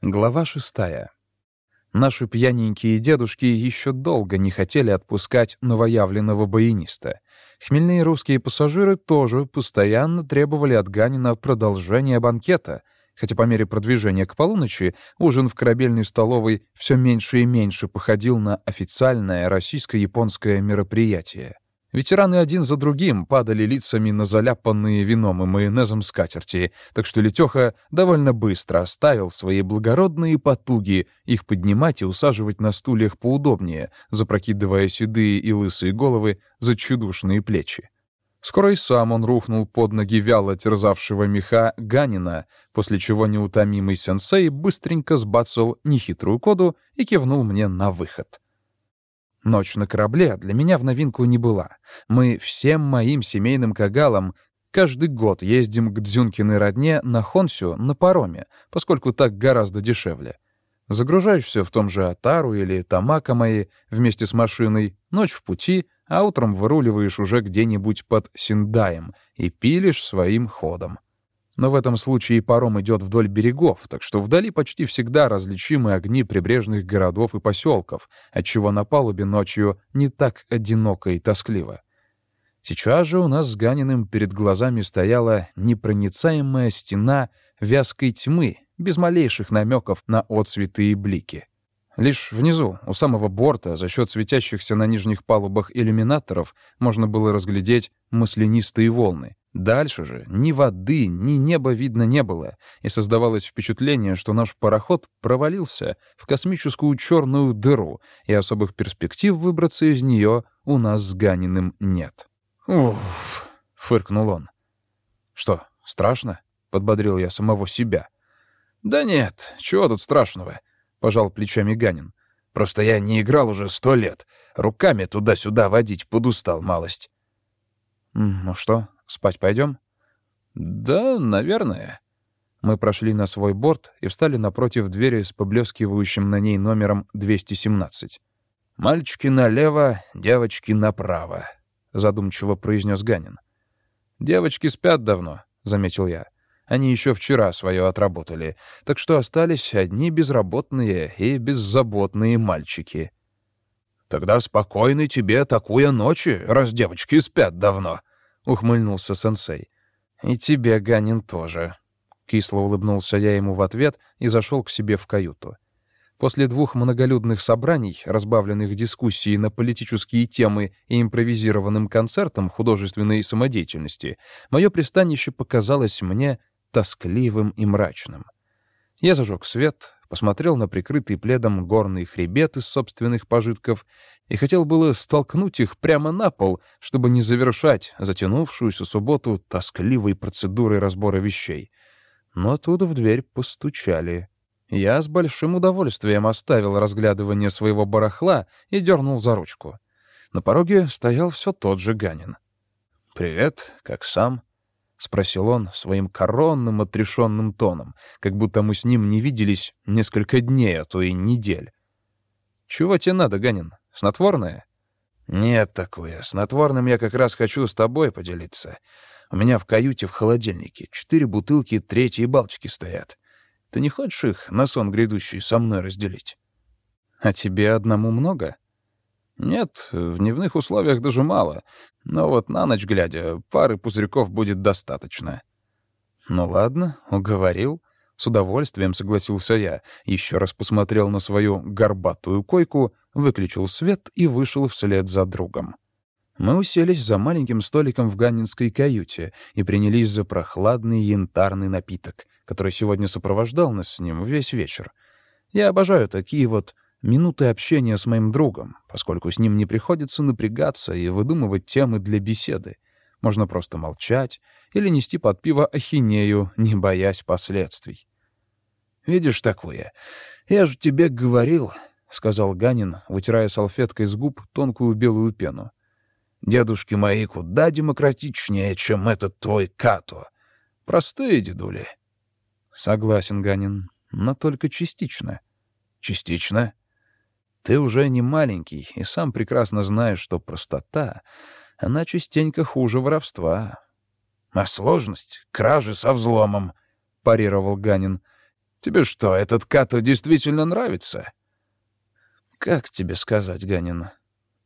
Глава шестая. Наши пьяненькие дедушки еще долго не хотели отпускать новоявленного баяниста. Хмельные русские пассажиры тоже постоянно требовали от Ганина продолжения банкета, хотя по мере продвижения к полуночи ужин в корабельной столовой все меньше и меньше походил на официальное российско-японское мероприятие. Ветераны один за другим падали лицами на заляпанные вином и майонезом скатерти, так что Летеха довольно быстро оставил свои благородные потуги их поднимать и усаживать на стульях поудобнее, запрокидывая седые и лысые головы за чудушные плечи. Скоро и сам он рухнул под ноги вяло терзавшего меха Ганина, после чего неутомимый сенсей быстренько сбацал нехитрую коду и кивнул мне на выход — Ночь на корабле для меня в новинку не была. Мы всем моим семейным кагалам каждый год ездим к Дзюнкиной родне на Хонсю на пароме, поскольку так гораздо дешевле. Загружаешься в том же Атару или Тамака мои вместе с машиной, ночь в пути, а утром выруливаешь уже где-нибудь под Синдаем и пилишь своим ходом. Но в этом случае паром идет вдоль берегов, так что вдали почти всегда различимы огни прибрежных городов и поселков, отчего на палубе ночью не так одиноко и тоскливо. Сейчас же у нас с Ганиным перед глазами стояла непроницаемая стена вязкой тьмы, без малейших намеков на отцветы и блики. Лишь внизу, у самого борта, за счет светящихся на нижних палубах иллюминаторов, можно было разглядеть маслянистые волны, Дальше же ни воды, ни неба видно не было, и создавалось впечатление, что наш пароход провалился в космическую черную дыру, и особых перспектив выбраться из нее у нас с Ганиным нет. «Уф!» — фыркнул он. «Что, страшно?» — подбодрил я самого себя. «Да нет, чего тут страшного?» — пожал плечами Ганин. «Просто я не играл уже сто лет. Руками туда-сюда водить подустал малость». «Ну что, Спать пойдем? Да, наверное. Мы прошли на свой борт и встали напротив двери с поблескивающим на ней номером 217. «Мальчики налево, девочки направо», — задумчиво произнес Ганин. «Девочки спят давно», — заметил я. «Они еще вчера свое отработали, так что остались одни безработные и беззаботные мальчики». «Тогда спокойной тебе такую ночи, раз девочки спят давно», ухмыльнулся сенсей. «И тебе, Ганин, тоже». Кисло улыбнулся я ему в ответ и зашел к себе в каюту. После двух многолюдных собраний, разбавленных дискуссией на политические темы и импровизированным концертом художественной самодеятельности, мое пристанище показалось мне тоскливым и мрачным. Я зажег свет, посмотрел на прикрытый пледом горный хребет из собственных пожитков и хотел было столкнуть их прямо на пол, чтобы не завершать затянувшуюся субботу тоскливой процедурой разбора вещей. Но тут в дверь постучали. Я с большим удовольствием оставил разглядывание своего барахла и дернул за ручку. На пороге стоял все тот же Ганин. «Привет, как сам?» — спросил он своим коронным отрешенным тоном, как будто мы с ним не виделись несколько дней, а то и недель. «Чего тебе надо, Ганин? Снотворное?» «Нет такое. Снотворным я как раз хочу с тобой поделиться. У меня в каюте в холодильнике четыре бутылки третьей балчики стоят. Ты не хочешь их на сон грядущий со мной разделить?» «А тебе одному много?» «Нет, в дневных условиях даже мало. Но вот на ночь глядя, пары пузырьков будет достаточно». «Ну ладно, уговорил». С удовольствием согласился я, еще раз посмотрел на свою горбатую койку, выключил свет и вышел вслед за другом. Мы уселись за маленьким столиком в ганинской каюте и принялись за прохладный янтарный напиток, который сегодня сопровождал нас с ним весь вечер. Я обожаю такие вот минуты общения с моим другом, поскольку с ним не приходится напрягаться и выдумывать темы для беседы. Можно просто молчать или нести под пиво ахинею, не боясь последствий. «Видишь такое? Я же тебе говорил», — сказал Ганин, вытирая салфеткой с губ тонкую белую пену. «Дедушки мои куда демократичнее, чем этот твой Като. Простые дедули». «Согласен, Ганин, но только частично». «Частично?» «Ты уже не маленький и сам прекрасно знаешь, что простота, она частенько хуже воровства». «А сложность — кражи со взломом», — парировал Ганин. Тебе что, этот Като действительно нравится?» «Как тебе сказать, Ганин?»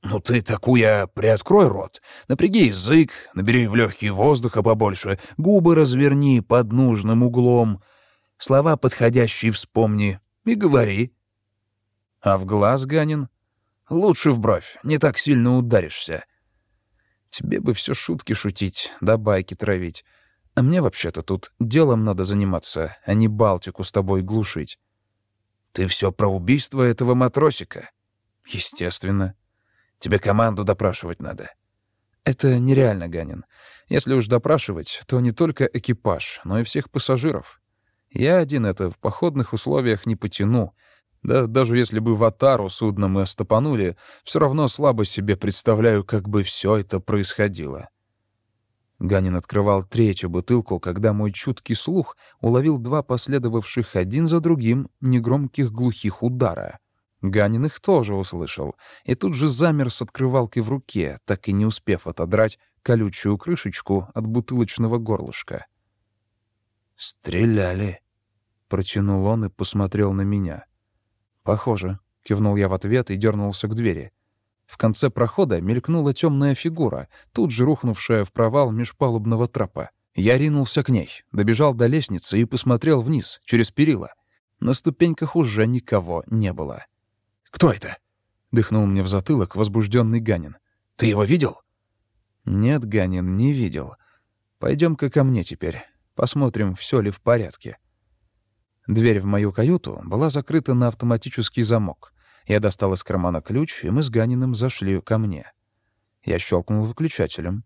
«Ну ты такуя, приоткрой рот, напряги язык, набери в легкие воздуха побольше, губы разверни под нужным углом, слова подходящие вспомни и говори». «А в глаз, Ганин?» «Лучше в бровь, не так сильно ударишься». «Тебе бы все шутки шутить, да байки травить. А мне вообще-то тут делом надо заниматься, а не Балтику с тобой глушить». «Ты все про убийство этого матросика?» «Естественно». Тебе команду допрашивать надо». «Это нереально, Ганин. Если уж допрашивать, то не только экипаж, но и всех пассажиров. Я один это в походных условиях не потяну. Да даже если бы в Атару судно мы остопанули, все равно слабо себе представляю, как бы все это происходило». Ганин открывал третью бутылку, когда мой чуткий слух уловил два последовавших один за другим негромких глухих удара. Ганин их тоже услышал, и тут же замер с открывалкой в руке, так и не успев отодрать колючую крышечку от бутылочного горлышка. «Стреляли», — протянул он и посмотрел на меня. «Похоже», — кивнул я в ответ и дернулся к двери. В конце прохода мелькнула темная фигура, тут же рухнувшая в провал межпалубного трапа. Я ринулся к ней, добежал до лестницы и посмотрел вниз, через перила. На ступеньках уже никого не было. «Кто это?» — дыхнул мне в затылок возбужденный Ганин. «Ты его видел?» «Нет, Ганин, не видел. Пойдем-ка ко мне теперь. Посмотрим, все ли в порядке». Дверь в мою каюту была закрыта на автоматический замок. Я достал из кармана ключ, и мы с Ганиным зашли ко мне. Я щелкнул выключателем.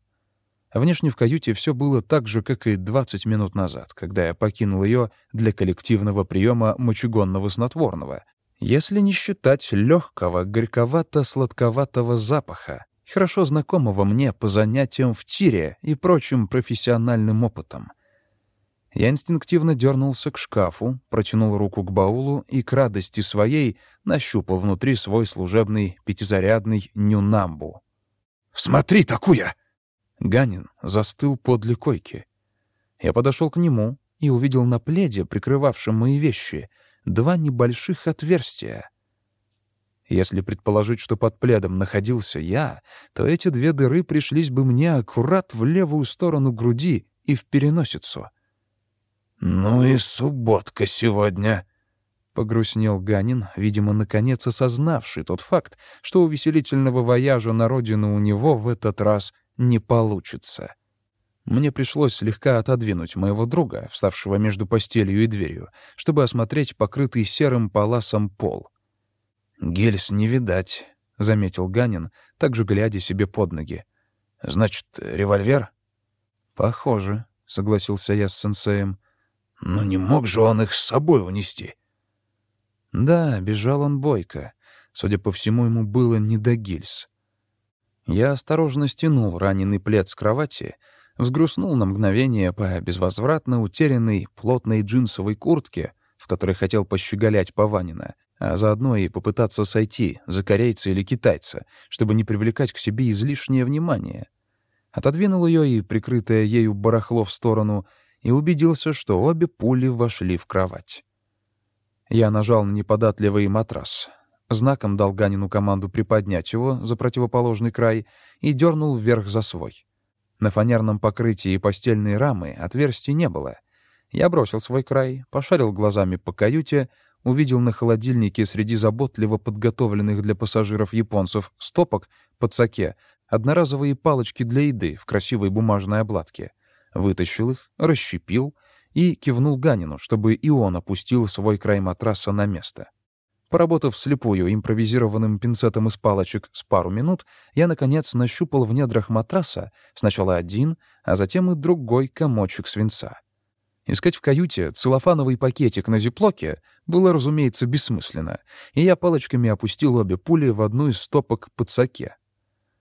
Внешне в каюте все было так же, как и 20 минут назад, когда я покинул ее для коллективного приема мочегонного снотворного, если не считать легкого, горьковато-сладковатого запаха, хорошо знакомого мне по занятиям в тире и прочим профессиональным опытом. Я инстинктивно дернулся к шкафу, протянул руку к баулу и к радости своей нащупал внутри свой служебный пятизарядный нюнамбу. «Смотри, такуя!» Ганин застыл подле койки. Я подошел к нему и увидел на пледе, прикрывавшем мои вещи, два небольших отверстия. Если предположить, что под пледом находился я, то эти две дыры пришлись бы мне аккурат в левую сторону груди и в переносицу. «Ну и субботка сегодня», — погрустнел Ганин, видимо, наконец осознавший тот факт, что увеселительного вояжа на родину у него в этот раз не получится. Мне пришлось слегка отодвинуть моего друга, вставшего между постелью и дверью, чтобы осмотреть покрытый серым паласом пол. «Гельс не видать», — заметил Ганин, также глядя себе под ноги. «Значит, револьвер?» «Похоже», — согласился я с сенсеем. «Но не мог же он их с собой унести?» «Да, бежал он бойко. Судя по всему, ему было не до гильз». Я осторожно стянул раненый плед с кровати — взгрустнул на мгновение по безвозвратно утерянной плотной джинсовой куртке, в которой хотел пощеголять Паванина, а заодно и попытаться сойти за корейца или китайца, чтобы не привлекать к себе излишнее внимание. Отодвинул ее и, прикрытое ею барахло в сторону, и убедился, что обе пули вошли в кровать. Я нажал на неподатливый матрас, знаком дал Ганину команду приподнять его за противоположный край и дернул вверх за свой. На фанерном покрытии постельной рамы отверстий не было. Я бросил свой край, пошарил глазами по каюте, увидел на холодильнике среди заботливо подготовленных для пассажиров японцев стопок под саке одноразовые палочки для еды в красивой бумажной обладке. Вытащил их, расщепил и кивнул Ганину, чтобы и он опустил свой край матраса на место. Поработав слепую импровизированным пинцетом из палочек с пару минут, я, наконец, нащупал в недрах матраса сначала один, а затем и другой комочек свинца. Искать в каюте целлофановый пакетик на зиплоке было, разумеется, бессмысленно, и я палочками опустил обе пули в одну из стопок под саке.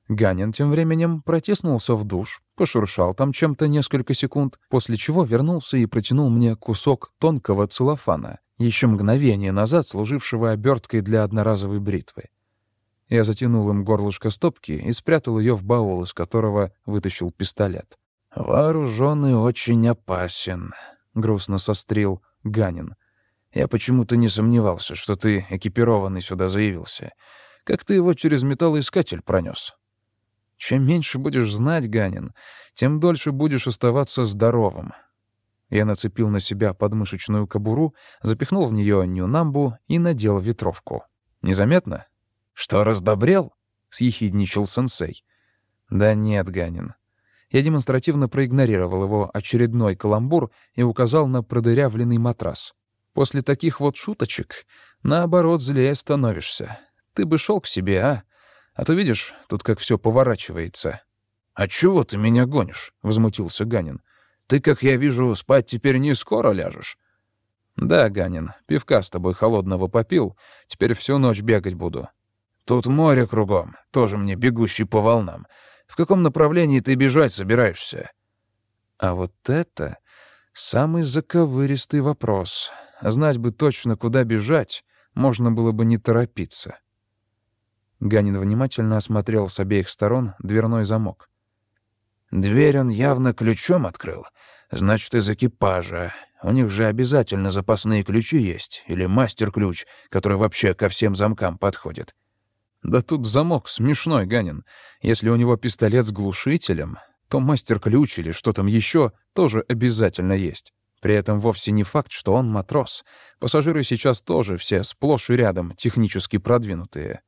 Ганин тем временем протиснулся в душ, пошуршал там чем-то несколько секунд, после чего вернулся и протянул мне кусок тонкого целлофана, еще мгновение назад служившего оберткой для одноразовой бритвы. Я затянул им горлышко стопки и спрятал ее в баул, из которого вытащил пистолет. «Вооруженный очень опасен», — грустно сострил Ганин. Я почему-то не сомневался, что ты экипированный сюда заявился. Как ты его через металлоискатель пронес? Чем меньше будешь знать, Ганин, тем дольше будешь оставаться здоровым. Я нацепил на себя подмышечную кобуру, запихнул в нее нюнамбу и надел ветровку. Незаметно? Что, раздобрел? — съехидничал сенсей. Да нет, Ганин. Я демонстративно проигнорировал его очередной каламбур и указал на продырявленный матрас. После таких вот шуточек, наоборот, злее становишься. Ты бы шел к себе, а? А то видишь, тут как все поворачивается. «А чего ты меня гонишь?» — возмутился Ганин. «Ты, как я вижу, спать теперь не скоро ляжешь». «Да, Ганин, пивка с тобой холодного попил, теперь всю ночь бегать буду». «Тут море кругом, тоже мне бегущий по волнам. В каком направлении ты бежать собираешься?» А вот это самый заковыристый вопрос. Знать бы точно, куда бежать, можно было бы не торопиться. Ганин внимательно осмотрел с обеих сторон дверной замок. «Дверь он явно ключом открыл. Значит, из экипажа. У них же обязательно запасные ключи есть, или мастер-ключ, который вообще ко всем замкам подходит. Да тут замок смешной, Ганин. Если у него пистолет с глушителем, то мастер-ключ или что там еще тоже обязательно есть. При этом вовсе не факт, что он матрос. Пассажиры сейчас тоже все сплошь и рядом технически продвинутые.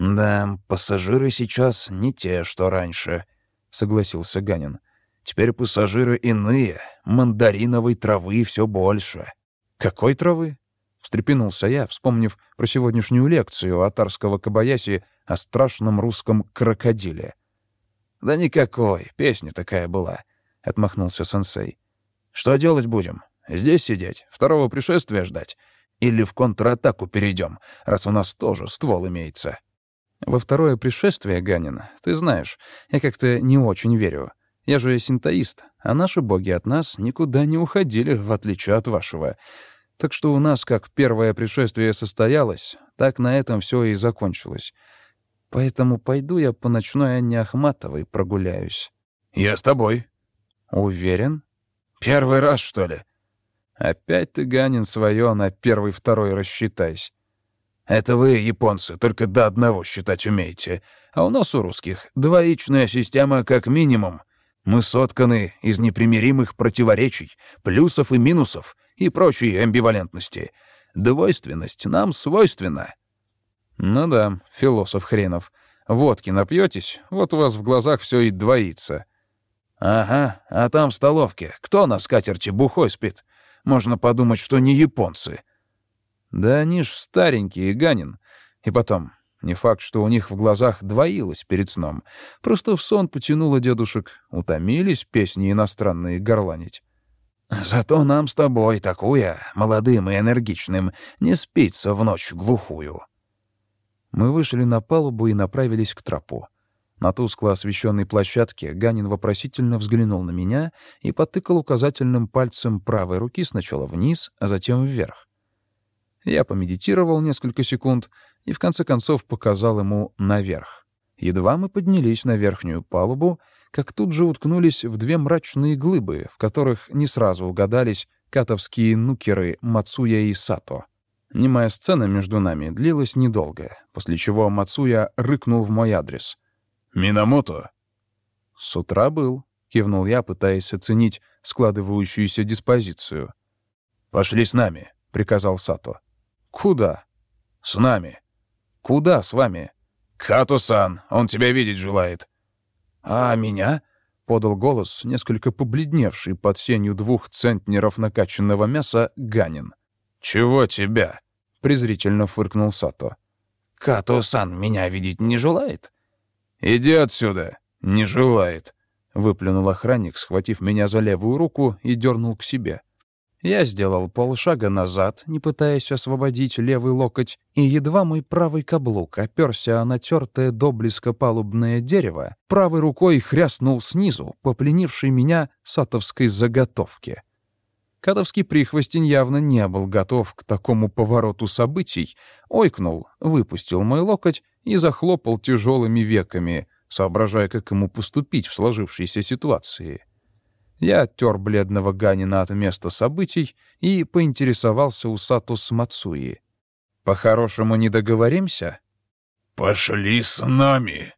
«Да, пассажиры сейчас не те, что раньше», — согласился Ганин. «Теперь пассажиры иные, мандариновой травы все больше». «Какой травы?» Встрепенулся я, вспомнив про сегодняшнюю лекцию Атарского Кабаяси о страшном русском крокодиле. «Да никакой, песня такая была», — отмахнулся сенсей. «Что делать будем? Здесь сидеть? Второго пришествия ждать? Или в контратаку перейдем, раз у нас тоже ствол имеется?» «Во второе пришествие, Ганин, ты знаешь, я как-то не очень верю. Я же синтоист, а наши боги от нас никуда не уходили, в отличие от вашего. Так что у нас как первое пришествие состоялось, так на этом все и закончилось. Поэтому пойду я по ночной Анне Ахматовой прогуляюсь. «Я с тобой». «Уверен?» «Первый раз, что ли?» «Опять ты, Ганин, свое на первый-второй рассчитайся». «Это вы, японцы, только до одного считать умеете. А у нас, у русских, двоичная система как минимум. Мы сотканы из непримиримых противоречий, плюсов и минусов — и прочей амбивалентности. Двойственность нам свойственна. Ну да, философ хренов. Водки напьетесь, вот у вас в глазах все и двоится. Ага, а там в столовке кто на скатерти бухой спит? Можно подумать, что не японцы. Да они ж старенькие, Ганин. И потом, не факт, что у них в глазах двоилось перед сном. Просто в сон потянуло дедушек, утомились песни иностранные горланить. Зато нам с тобой, такуя, молодым и энергичным, не спится в ночь глухую». Мы вышли на палубу и направились к трапу. На тускло освещенной площадке Ганин вопросительно взглянул на меня и потыкал указательным пальцем правой руки сначала вниз, а затем вверх. Я помедитировал несколько секунд и в конце концов показал ему наверх. Едва мы поднялись на верхнюю палубу, как тут же уткнулись в две мрачные глыбы, в которых не сразу угадались катовские нукеры Мацуя и Сато. Немая сцена между нами длилась недолго, после чего Мацуя рыкнул в мой адрес. «Минамото?» «С утра был», — кивнул я, пытаясь оценить складывающуюся диспозицию. «Пошли с нами», — приказал Сато. «Куда?» «С нами». «Куда с вами?» «Хато-сан, он тебя видеть желает». «А меня?» — подал голос, несколько побледневший под сенью двух центнеров накачанного мяса, Ганин. «Чего тебя?» — презрительно фыркнул Сато. «Като-сан меня видеть не желает?» «Иди отсюда!» «Не желает!» — выплюнул охранник, схватив меня за левую руку и дернул к себе. Я сделал полшага назад, не пытаясь освободить левый локоть, и едва мой правый каблук оперся о натертое до близко палубное дерево, правой рукой хряснул снизу, попленивший меня сатовской заготовки. Катовский прихвостень явно не был готов к такому повороту событий, ойкнул, выпустил мой локоть и захлопал тяжелыми веками, соображая, как ему поступить в сложившейся ситуации. Я оттер бледного Ганина от места событий и поинтересовался у Сато с Мацуи. «По-хорошему не договоримся?» «Пошли с нами!»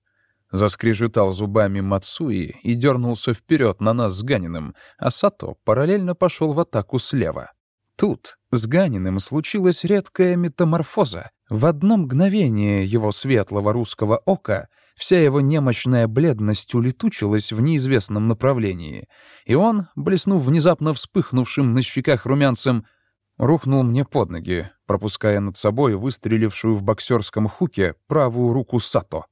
Заскрежетал зубами Мацуи и дернулся вперед на нас с Ганиным, а Сато параллельно пошел в атаку слева. Тут с Ганиным случилась редкая метаморфоза. В одно мгновение его светлого русского ока вся его немощная бледность улетучилась в неизвестном направлении, и он, блеснув внезапно вспыхнувшим на щеках румянцем, рухнул мне под ноги, пропуская над собой выстрелившую в боксерском хуке правую руку Сато.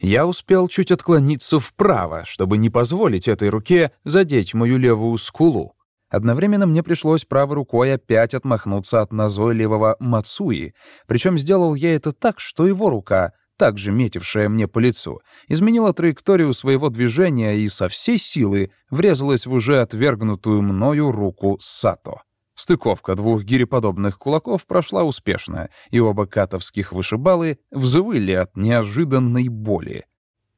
Я успел чуть отклониться вправо, чтобы не позволить этой руке задеть мою левую скулу. Одновременно мне пришлось правой рукой опять отмахнуться от назойливого Мацуи, причем сделал я это так, что его рука, также метившая мне по лицу, изменила траекторию своего движения и со всей силы врезалась в уже отвергнутую мною руку Сато. Стыковка двух гиреподобных кулаков прошла успешно, и оба катовских вышибалы взвыли от неожиданной боли.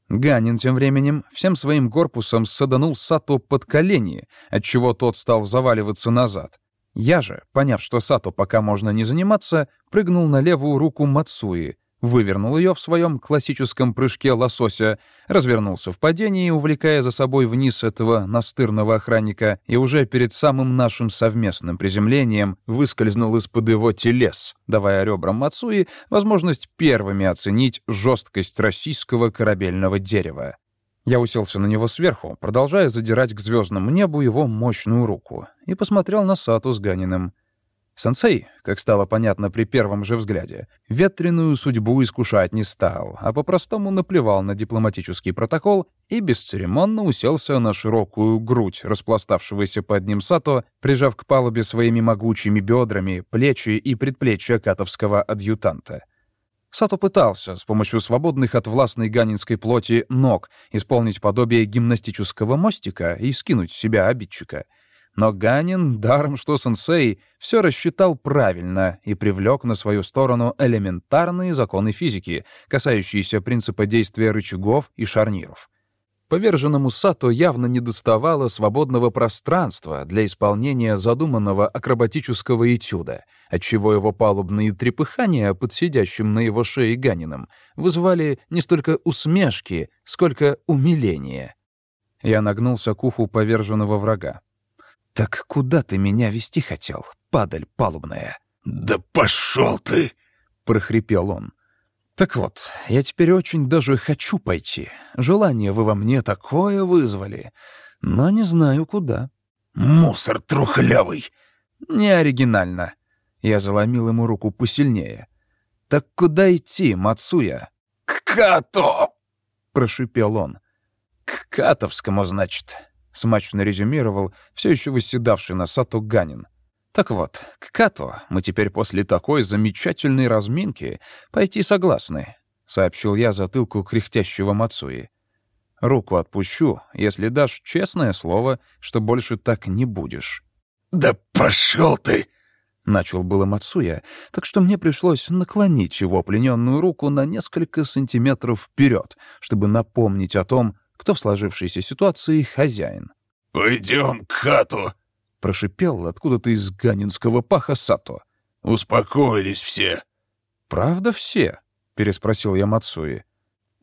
Ганин тем временем всем своим корпусом саданул Сато под колени, отчего тот стал заваливаться назад. Я же, поняв, что Сато пока можно не заниматься, прыгнул на левую руку Мацуи, вывернул ее в своем классическом прыжке лосося, развернулся в падении, увлекая за собой вниз этого настырного охранника, и уже перед самым нашим совместным приземлением выскользнул из-под его телес, давая ребрам Мацуи возможность первыми оценить жесткость российского корабельного дерева. Я уселся на него сверху, продолжая задирать к звездному небу его мощную руку, и посмотрел на Сату с Ганиным. Сенсей, как стало понятно при первом же взгляде, ветреную судьбу искушать не стал, а по-простому наплевал на дипломатический протокол и бесцеремонно уселся на широкую грудь распластавшегося под ним Сато, прижав к палубе своими могучими бедрами плечи и предплечья катовского адъютанта. Сато пытался с помощью свободных от властной ганинской плоти ног исполнить подобие гимнастического мостика и скинуть с себя обидчика — но Ганин, даром что сенсей, все рассчитал правильно и привлек на свою сторону элементарные законы физики, касающиеся принципа действия рычагов и шарниров. Поверженному Сато явно недоставало свободного пространства для исполнения задуманного акробатического этюда, отчего его палубные трепыхания под сидящим на его шее Ганином вызывали не столько усмешки, сколько умиление. Я нагнулся к уху поверженного врага. «Так куда ты меня вести хотел, падаль палубная?» «Да пошел ты!» — прохрипел он. «Так вот, я теперь очень даже хочу пойти. Желание вы во мне такое вызвали, но не знаю куда». «Мусор трухлявый!» «Не оригинально». Я заломил ему руку посильнее. «Так куда идти, Мацуя?» «К Като!» — прошипел он. «К Катовскому, значит. — смачно резюмировал все еще восседавший на Сату Ганин. «Так вот, к Като мы теперь после такой замечательной разминки пойти согласны», — сообщил я затылку кряхтящего Мацуи. «Руку отпущу, если дашь честное слово, что больше так не будешь». «Да пошел ты!» — начал было Мацуя, так что мне пришлось наклонить его плененную руку на несколько сантиметров вперед, чтобы напомнить о том, кто в сложившейся ситуации хозяин. «Пойдем к хату», — прошипел откуда-то из ганинского паха Сато. «Успокоились все». «Правда все?» — переспросил я Мацуи.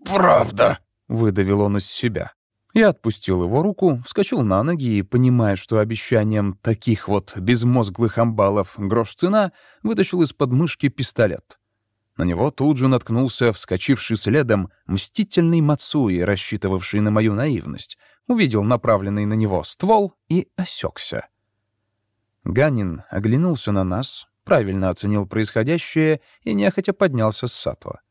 «Правда», — выдавил он из себя. Я отпустил его руку, вскочил на ноги и, понимая, что обещанием таких вот безмозглых амбалов грош цена, вытащил из подмышки пистолет. На него тут же наткнулся вскочивший следом мстительный Мацуи, рассчитывавший на мою наивность, увидел направленный на него ствол и осекся. Ганин оглянулся на нас, правильно оценил происходящее и нехотя поднялся с сатва.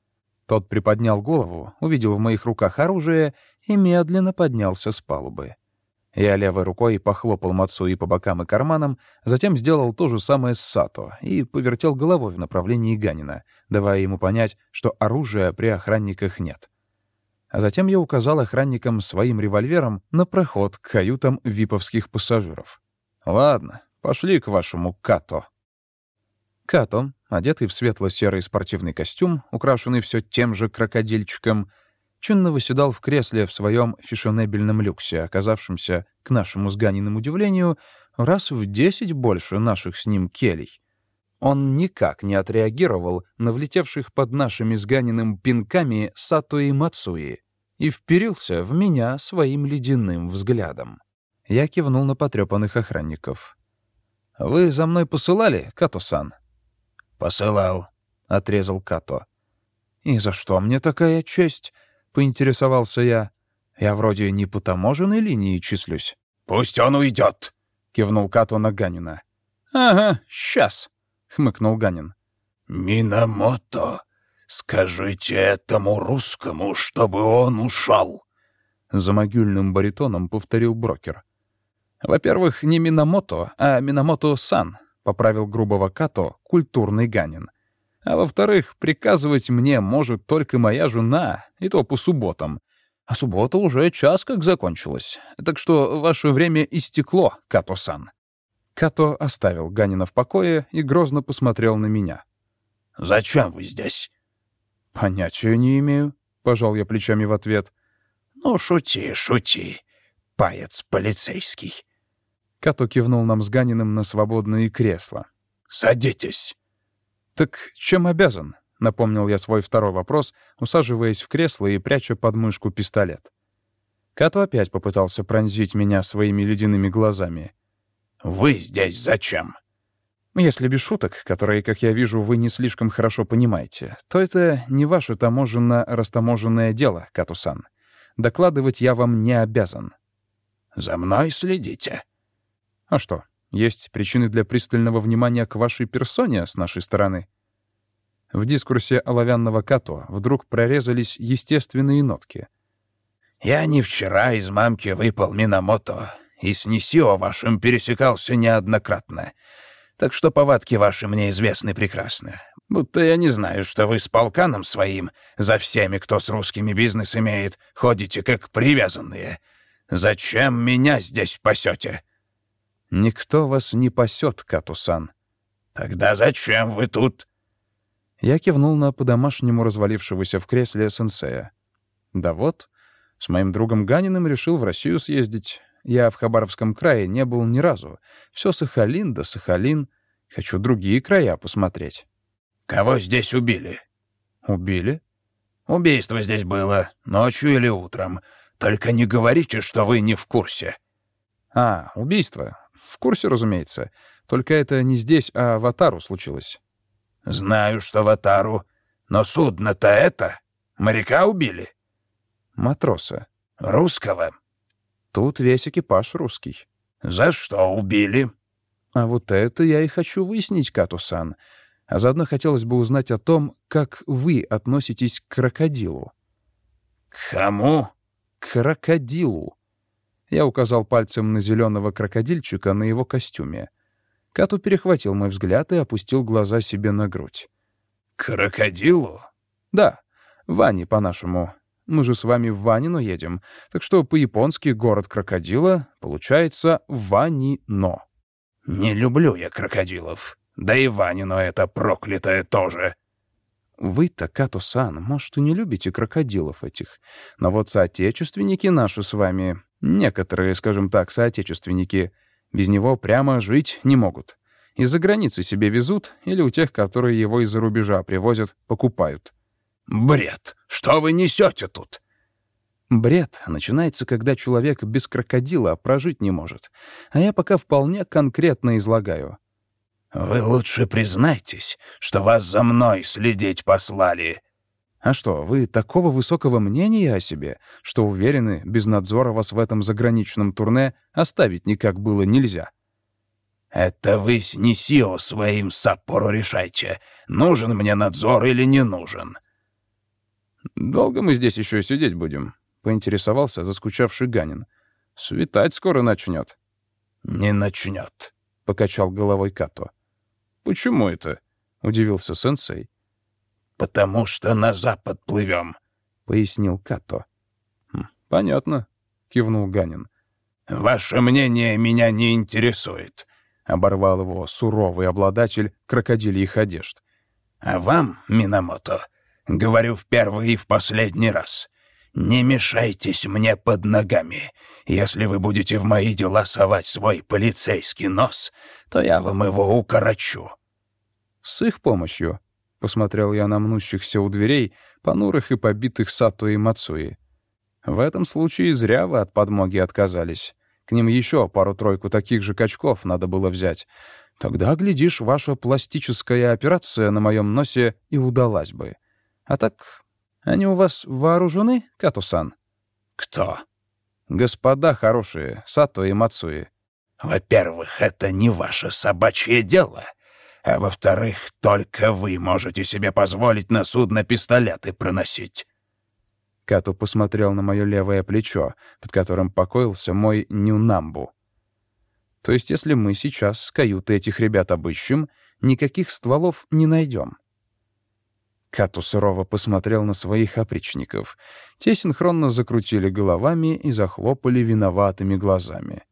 Тот приподнял голову, увидел в моих руках оружие и медленно поднялся с палубы. Я левой рукой похлопал Мацуи по бокам и карманам, затем сделал то же самое с Сато и повертел головой в направлении Ганина, давая ему понять, что оружия при охранниках нет. А затем я указал охранникам своим револьвером на проход к каютам виповских пассажиров. «Ладно, пошли к вашему Като». Като, одетый в светло-серый спортивный костюм, украшенный все тем же крокодильчиком, чинно выседал в кресле в своем фешенебельном люксе, оказавшемся, к нашему с удивлению, раз в десять больше наших с ним келей. Он никак не отреагировал на влетевших под нашими с пинками Сато и Мацуи и вперился в меня своим ледяным взглядом. Я кивнул на потрепанных охранников. «Вы за мной посылали, Като-сан?» «Посылал», — отрезал Като. «И за что мне такая честь?» — поинтересовался я. «Я вроде не по таможенной линии числюсь». «Пусть он уйдет», — кивнул Като на Ганина. «Ага, сейчас», — хмыкнул Ганин. «Минамото, скажите этому русскому, чтобы он ушел», — за могильным баритоном повторил брокер. «Во-первых, не Минамото, а Минамото-сан», — поправил грубого Като культурный Ганин. А во-вторых, приказывать мне может только моя жена, и то по субботам. А суббота уже час как закончилась. Так что ваше время истекло, Като-сан». Като оставил Ганина в покое и грозно посмотрел на меня. «Зачем вы здесь?» «Понятия не имею», — пожал я плечами в ответ. «Ну, шути, шути, паец полицейский». Като кивнул нам с Ганиным на свободные кресла. «Садитесь». «Так чем обязан?» — напомнил я свой второй вопрос, усаживаясь в кресло и пряча под мышку пистолет. Като опять попытался пронзить меня своими ледяными глазами. «Вы здесь зачем?» «Если без шуток, которые, как я вижу, вы не слишком хорошо понимаете, то это не ваше таможенно-растаможенное дело, Катусан. Докладывать я вам не обязан». «За мной следите». «А что, есть причины для пристального внимания к вашей персоне с нашей стороны. В дискурсе оловянного Като вдруг прорезались естественные нотки. «Я не вчера из мамки выпал Минамото, и с Нисио вашим пересекался неоднократно. Так что повадки ваши мне известны прекрасно. Будто я не знаю, что вы с полканом своим, за всеми, кто с русскими бизнес имеет, ходите как привязанные. Зачем меня здесь пасете?» «Никто вас не пасет, Катусан». «Тогда зачем вы тут?» Я кивнул на по-домашнему развалившегося в кресле сенсея. «Да вот, с моим другом Ганиным решил в Россию съездить. Я в Хабаровском крае не был ни разу. Все Сахалин да Сахалин. Хочу другие края посмотреть». «Кого здесь убили?» «Убили?» «Убийство здесь было, ночью или утром. Только не говорите, что вы не в курсе». «А, убийство. В курсе, разумеется. Только это не здесь, а в Атару случилось. Знаю, что в Атару. Но судно-то это... Моряка убили? Матроса. Русского? Тут весь экипаж русский. За что убили? А вот это я и хочу выяснить, Катусан. А заодно хотелось бы узнать о том, как вы относитесь к крокодилу. К кому? К крокодилу. Я указал пальцем на зеленого крокодильчика на его костюме. Кату перехватил мой взгляд и опустил глаза себе на грудь. «Крокодилу?» «Да, Ване, по-нашему. Мы же с вами в Ванино едем, так что по-японски город крокодила получается Ванино». «Не люблю я крокодилов. Да и Ванино это проклятое тоже». Вы-то, Като-сан, может, и не любите крокодилов этих, но вот соотечественники наши с вами Некоторые, скажем так, соотечественники без него прямо жить не могут. Из-за границы себе везут или у тех, которые его из-за рубежа привозят, покупают. «Бред! Что вы несете тут?» Бред начинается, когда человек без крокодила прожить не может. А я пока вполне конкретно излагаю. «Вы лучше признайтесь, что вас за мной следить послали», а что, вы такого высокого мнения о себе, что уверены, без надзора вас в этом заграничном турне оставить никак было нельзя? Это вы с Нисио своим Саппоро решайте, нужен мне надзор или не нужен. Долго мы здесь еще сидеть будем? Поинтересовался заскучавший Ганин. Светать скоро начнет. Не начнет, покачал головой Като. Почему это? Удивился сенсей. «Потому что на запад плывем», — пояснил Като. «Хм, «Понятно», — кивнул Ганин. «Ваше мнение меня не интересует», — оборвал его суровый обладатель крокодильих одежд. «А вам, Минамото, говорю в первый и в последний раз, «Не мешайтесь мне под ногами. Если вы будете в мои дела совать свой полицейский нос, то я вам его укорочу». «С их помощью», — посмотрел я на мнущихся у дверей, понурых и побитых Сато и Мацуи. «В этом случае зря вы от подмоги отказались. К ним еще пару-тройку таких же качков надо было взять. Тогда, глядишь, ваша пластическая операция на моем носе и удалась бы. А так они у вас вооружены, Катусан? Кто? Господа хорошие, Сато и Мацуи. Во-первых, это не ваше собачье дело. А во-вторых, только вы можете себе позволить на судно пистолеты проносить. Кату посмотрел на мое левое плечо, под которым покоился мой Нюнамбу. То есть, если мы сейчас каюты этих ребят обыщем, никаких стволов не найдем. Кату сурово посмотрел на своих опричников. Те синхронно закрутили головами и захлопали виноватыми глазами.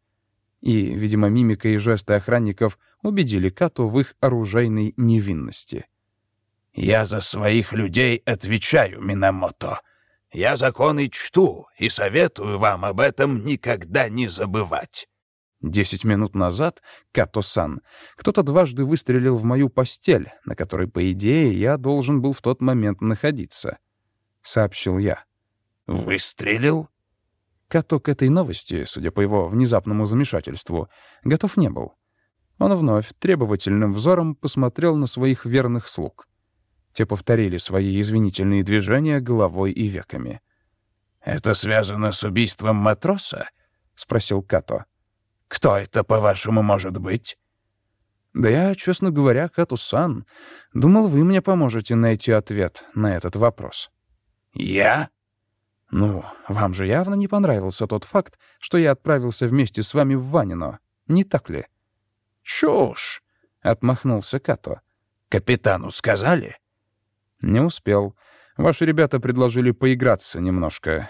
И, видимо, мимика и жесты охранников убедили Кату в их оружейной невинности. «Я за своих людей отвечаю, Минамото. Я законы чту и советую вам об этом никогда не забывать. Десять минут назад, Като-сан, кто-то дважды выстрелил в мою постель, на которой, по идее, я должен был в тот момент находиться. Сообщил я. «Выстрелил?» Като к этой новости, судя по его внезапному замешательству, готов не был. Он вновь требовательным взором посмотрел на своих верных слуг. Те повторили свои извинительные движения головой и веками. «Это связано с убийством матроса?» — спросил Като. Кто это, по-вашему, может быть?» «Да я, честно говоря, Кату-сан, думал, вы мне поможете найти ответ на этот вопрос». «Я?» «Ну, вам же явно не понравился тот факт, что я отправился вместе с вами в Ванино, не так ли?» «Чушь!» — отмахнулся Като. «Капитану сказали?» «Не успел. Ваши ребята предложили поиграться немножко.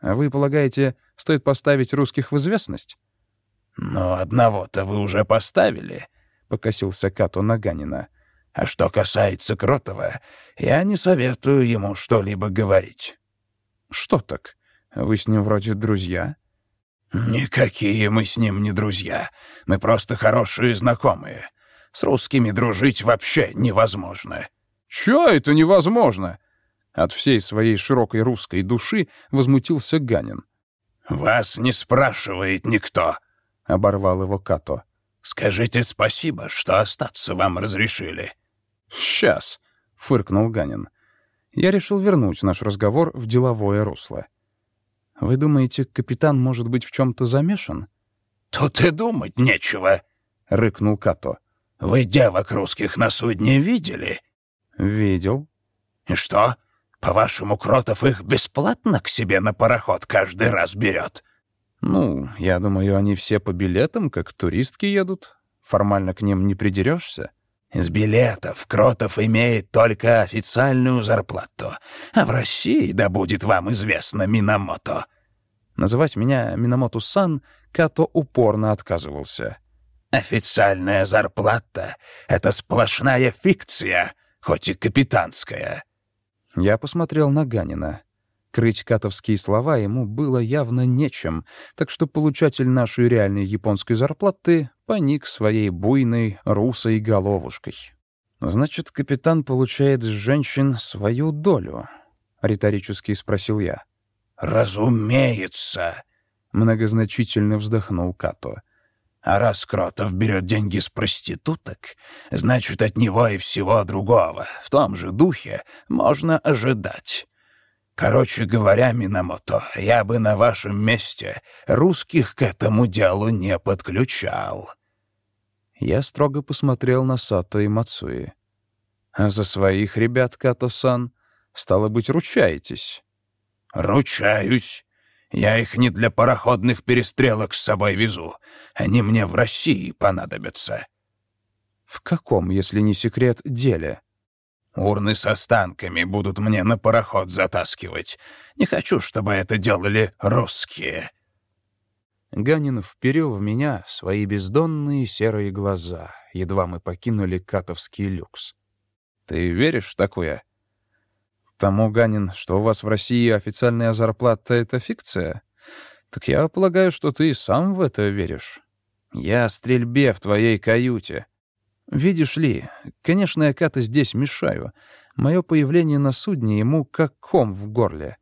А вы полагаете, стоит поставить русских в известность?» «Но одного-то вы уже поставили», — покосился Като Наганина. «А что касается Кротова, я не советую ему что-либо говорить». «Что так? Вы с ним вроде друзья?» «Никакие мы с ним не друзья. Мы просто хорошие знакомые. С русскими дружить вообще невозможно». «Чё это невозможно?» От всей своей широкой русской души возмутился Ганин. «Вас не спрашивает никто», — оборвал его Като. «Скажите спасибо, что остаться вам разрешили». «Сейчас», — фыркнул Ганин. Я решил вернуть наш разговор в деловое русло. «Вы думаете, капитан может быть в чем то замешан?» «Тут и думать нечего», — рыкнул Като. «Вы девок русских на судне видели?» «Видел». «И что? По-вашему, Кротов их бесплатно к себе на пароход каждый раз берет?» «Ну, я думаю, они все по билетам, как туристки едут. Формально к ним не придерешься. Из билетов Кротов имеет только официальную зарплату, а в России, да будет вам известно, Минамото». Называть меня Минамото-сан Като упорно отказывался. «Официальная зарплата — это сплошная фикция, хоть и капитанская». Я посмотрел на Ганина. Крыть катовские слова ему было явно нечем, так что получатель нашей реальной японской зарплаты поник своей буйной русой головушкой. «Значит, капитан получает с женщин свою долю?» — риторически спросил я. «Разумеется!» — многозначительно вздохнул Като. «А раз Кротов берет деньги с проституток, значит, от него и всего другого в том же духе можно ожидать. Короче говоря, Минамото, я бы на вашем месте русских к этому делу не подключал». Я строго посмотрел на Сато и Мацуи. «А за своих ребят, Като-сан, стало быть, ручаетесь?» «Ручаюсь. Я их не для пароходных перестрелок с собой везу. Они мне в России понадобятся». «В каком, если не секрет, деле?» Урны с останками будут мне на пароход затаскивать. Не хочу, чтобы это делали русские». Ганин вперил в меня свои бездонные серые глаза, едва мы покинули Катовский люкс. «Ты веришь в такое?» тому, Ганин, что у вас в России официальная зарплата — это фикция? Так я полагаю, что ты сам в это веришь. Я стрельбе в твоей каюте. Видишь ли, конечно, я как-то здесь мешаю. Мое появление на судне ему как ком в горле.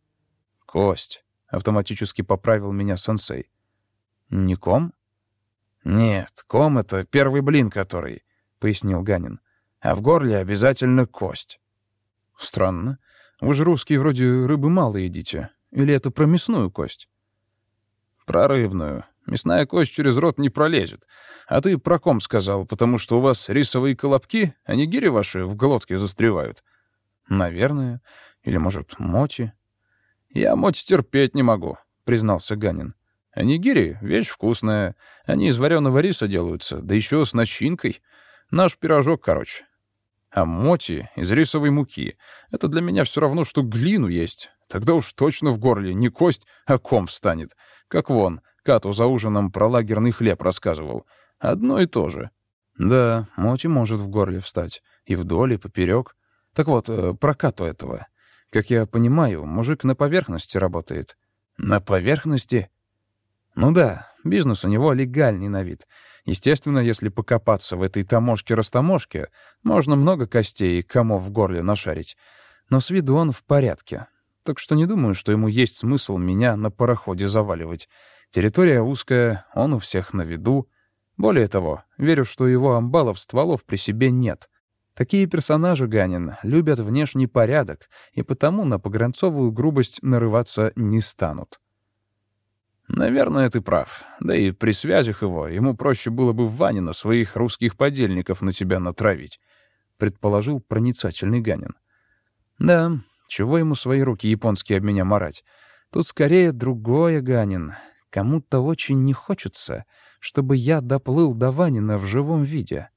Кость. Автоматически поправил меня сенсей. Не ком? Нет, ком — это первый блин который, — пояснил Ганин. А в горле обязательно кость. Странно. Вы же русские вроде рыбы мало едите. Или это про мясную кость? Про рыбную. Мясная кость через рот не пролезет. А ты про ком сказал, потому что у вас рисовые колобки, а не гири ваши в глотке застревают. Наверное. Или, может, моти. Я моти терпеть не могу, признался Ганин. А нигири — вещь вкусная. Они из вареного риса делаются, да еще с начинкой. Наш пирожок, короче. А моти из рисовой муки — это для меня все равно, что глину есть. Тогда уж точно в горле не кость, а ком встанет. Как вон, Кату за ужином про лагерный хлеб рассказывал. Одно и то же. Да, моти может в горле встать. И вдоль, и поперек. Так вот, э, про Кату этого. Как я понимаю, мужик на поверхности работает. На поверхности? Ну да, бизнес у него легальный на вид. Естественно, если покопаться в этой таможке-растаможке, можно много костей и комов в горле нашарить. Но с виду он в порядке. Так что не думаю, что ему есть смысл меня на пароходе заваливать. Территория узкая, он у всех на виду. Более того, верю, что его амбалов стволов при себе нет. Такие персонажи, Ганин, любят внешний порядок, и потому на погранцовую грубость нарываться не станут. Наверное, ты прав. Да и при связях его ему проще было бы Ванина своих русских подельников на тебя натравить, предположил проницательный Ганин. Да, чего ему свои руки японские об меня марать? Тут скорее другое, Ганин. Кому-то очень не хочется, чтобы я доплыл до Ванина в живом виде.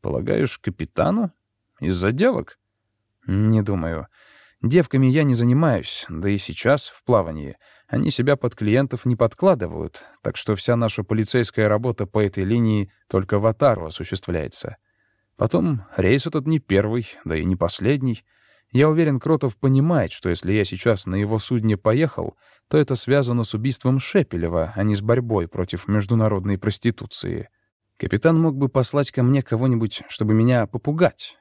Полагаешь, капитану? Из-за девок? Не думаю. Девками я не занимаюсь, да и сейчас, в плавании, они себя под клиентов не подкладывают, так что вся наша полицейская работа по этой линии только в Атару осуществляется. Потом, рейс этот не первый, да и не последний — я уверен, Кротов понимает, что если я сейчас на его судне поехал, то это связано с убийством Шепелева, а не с борьбой против международной проституции. Капитан мог бы послать ко мне кого-нибудь, чтобы меня попугать.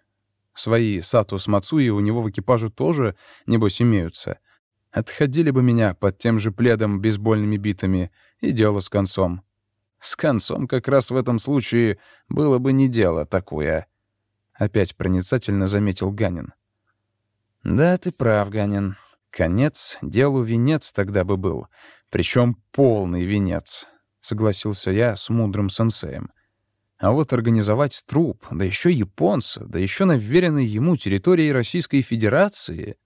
Свои Сату с Мацуи у него в экипаже тоже, небось, имеются. Отходили бы меня под тем же пледом бейсбольными битами, и дело с концом. С концом как раз в этом случае было бы не дело такое. Опять проницательно заметил Ганин. «Да, ты прав, Ганин. Конец делу венец тогда бы был. Причем полный венец», — согласился я с мудрым сенсеем. А вот организовать труп, да еще японца, да еще на вверенной ему территории Российской Федерации,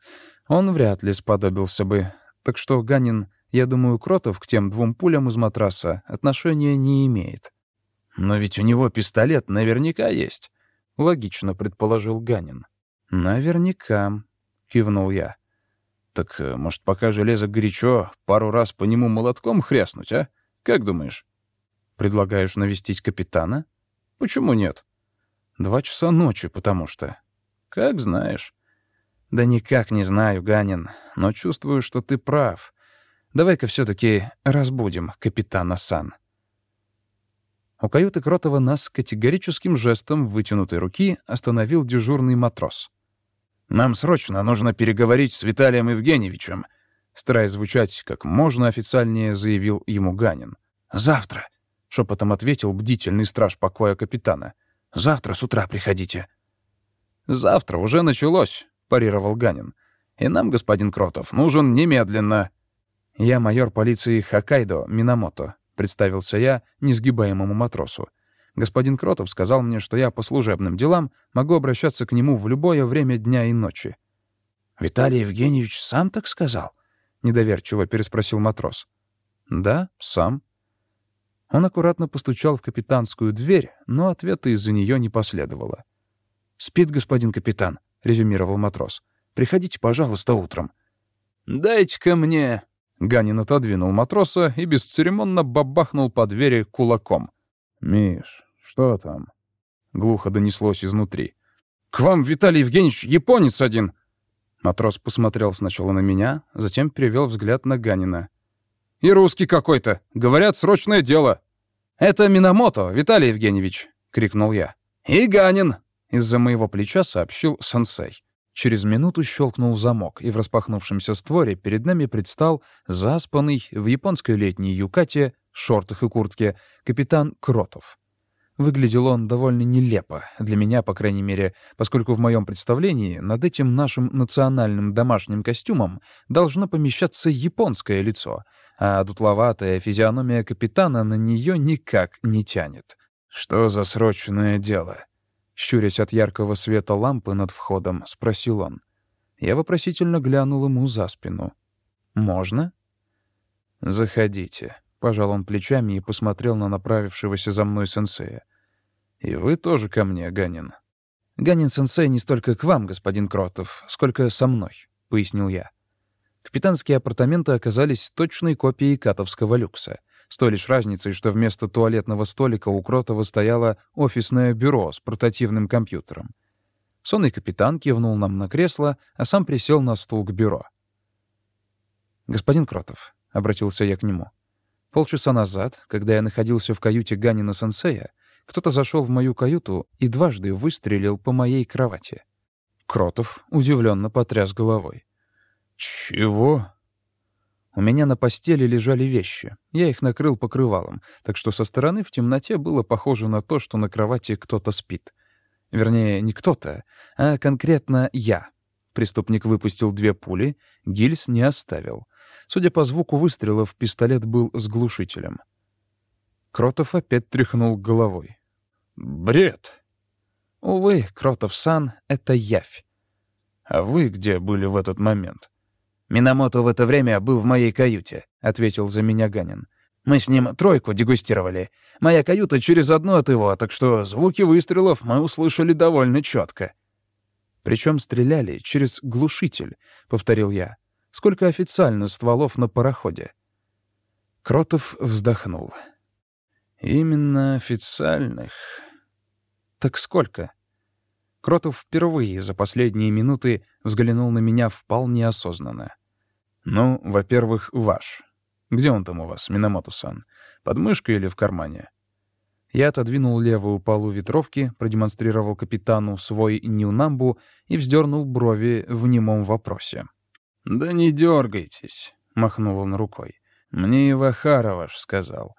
он вряд ли сподобился бы. Так что Ганин, я думаю, Кротов к тем двум пулям из матраса отношения не имеет. «Но ведь у него пистолет наверняка есть», — логично предположил Ганин. «Наверняка», кивнул я. «Так, э, может, пока железо горячо, пару раз по нему молотком хряснуть, а? Как думаешь?» «Предлагаешь навестить капитана?» «Почему нет?» «Два часа ночи, потому что...» «Как знаешь». «Да никак не знаю, Ганин, но чувствую, что ты прав. Давай-ка все таки разбудим капитана Сан». У каюты Кротова нас категорическим жестом вытянутой руки остановил дежурный матрос — нам срочно нужно переговорить с Виталием Евгеньевичем», стараясь звучать как можно официальнее, заявил ему Ганин. «Завтра», — шепотом ответил бдительный страж покоя капитана. «Завтра с утра приходите». «Завтра уже началось», — парировал Ганин. «И нам, господин Кротов, нужен немедленно». «Я майор полиции Хоккайдо Минамото», — представился я несгибаемому матросу. Господин Кротов сказал мне, что я по служебным делам могу обращаться к нему в любое время дня и ночи. «Виталий Евгеньевич сам так сказал?» — недоверчиво переспросил матрос. «Да, сам». Он аккуратно постучал в капитанскую дверь, но ответа из-за нее не последовало. «Спит господин капитан», — резюмировал матрос. «Приходите, пожалуйста, утром». «Дайте-ка мне...» Ганин отодвинул матроса и бесцеремонно бабахнул по двери кулаком. «Миш, что там?» — глухо донеслось изнутри. «К вам, Виталий Евгеньевич, японец один!» Матрос посмотрел сначала на меня, затем перевел взгляд на Ганина. «И русский какой-то! Говорят, срочное дело!» «Это Минамото, Виталий Евгеньевич!» — крикнул я. «И Ганин!» — из-за моего плеча сообщил сенсей. Через минуту щелкнул замок, и в распахнувшемся створе перед нами предстал заспанный в японской летней юкате, шортах и куртке капитан Кротов. Выглядел он довольно нелепо, для меня, по крайней мере, поскольку в моем представлении над этим нашим национальным домашним костюмом должно помещаться японское лицо, а дутловатая физиономия капитана на нее никак не тянет. «Что за срочное дело?» Щурясь от яркого света лампы над входом, спросил он. Я вопросительно глянул ему за спину. «Можно?» «Заходите», — пожал он плечами и посмотрел на направившегося за мной сенсея. «И вы тоже ко мне, Ганин?» «Ганин-сенсей не столько к вам, господин Кротов, сколько со мной», — пояснил я. Капитанские апартаменты оказались точной копией катовского люкса — с той лишь разницей, что вместо туалетного столика у Кротова стояло офисное бюро с портативным компьютером. Сонный капитан кивнул нам на кресло, а сам присел на стул к бюро. «Господин Кротов», — обратился я к нему, — «полчаса назад, когда я находился в каюте Ганина-сенсея, кто-то зашел в мою каюту и дважды выстрелил по моей кровати». Кротов удивленно потряс головой. «Чего?» У меня на постели лежали вещи. Я их накрыл покрывалом, так что со стороны в темноте было похоже на то, что на кровати кто-то спит. Вернее, не кто-то, а конкретно я. Преступник выпустил две пули, гильз не оставил. Судя по звуку выстрелов, пистолет был с глушителем. Кротов опять тряхнул головой. «Бред!» «Увы, Кротов-сан — это явь». «А вы где были в этот момент?» «Минамото в это время был в моей каюте», — ответил за меня Ганин. «Мы с ним тройку дегустировали. Моя каюта через одну от его, так что звуки выстрелов мы услышали довольно четко. Причем стреляли через глушитель», — повторил я. «Сколько официально стволов на пароходе?» Кротов вздохнул. «Именно официальных. Так сколько?» Кротов впервые за последние минуты взглянул на меня вполне осознанно. «Ну, во-первых, ваш. Где он там у вас, Минамото-сан? Под мышкой или в кармане?» Я отодвинул левую полу ветровки, продемонстрировал капитану свой Ньюнамбу и вздернул брови в немом вопросе. «Да не дергайтесь», — махнул он рукой. «Мне и Вахара ваш сказал.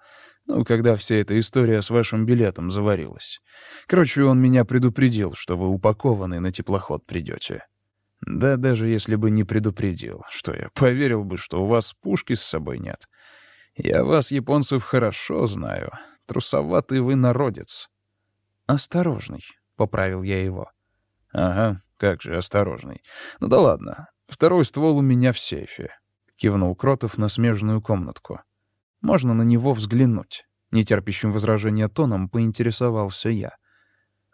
Ну, когда вся эта история с вашим билетом заварилась. Короче, он меня предупредил, что вы упакованы на теплоход придете. Да даже если бы не предупредил, что я поверил бы, что у вас пушки с собой нет. Я вас, японцев, хорошо знаю. Трусоватый вы народец. Осторожный, — поправил я его. Ага, как же осторожный. Ну да ладно. Второй ствол у меня в сейфе. Кивнул Кротов на смежную комнатку. Можно на него взглянуть. Нетерпящим возражения тоном поинтересовался я.